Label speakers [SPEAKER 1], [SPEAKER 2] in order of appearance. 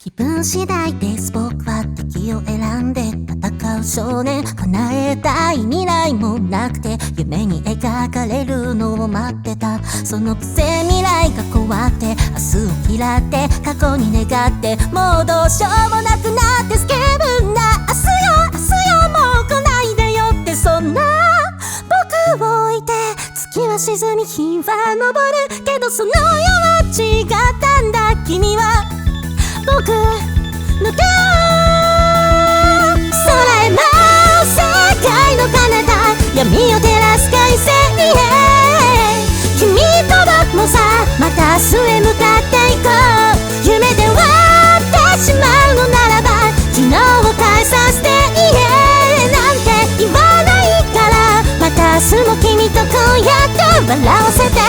[SPEAKER 1] 気分次第です僕は敵を選んで戦う少年叶えたい未来もなくて夢に描かれるのを待ってたそのくせ未来が怖くて明日を嫌って過去に願ってもうどうしようもなくなってスケブンな明日よ明日よもう来ないでよってそんな僕を置いて月は沈み日は昇る。けどその世は違ったんだ。君は僕の手を空へ舞う。世界の彼方闇を照らす快晴へ君と僕もさまた明日へ向かっていこう。夢で割ってしまうのならば昨日を変えさせていえなんて言わないから。また明日も君とこうやって笑わせて。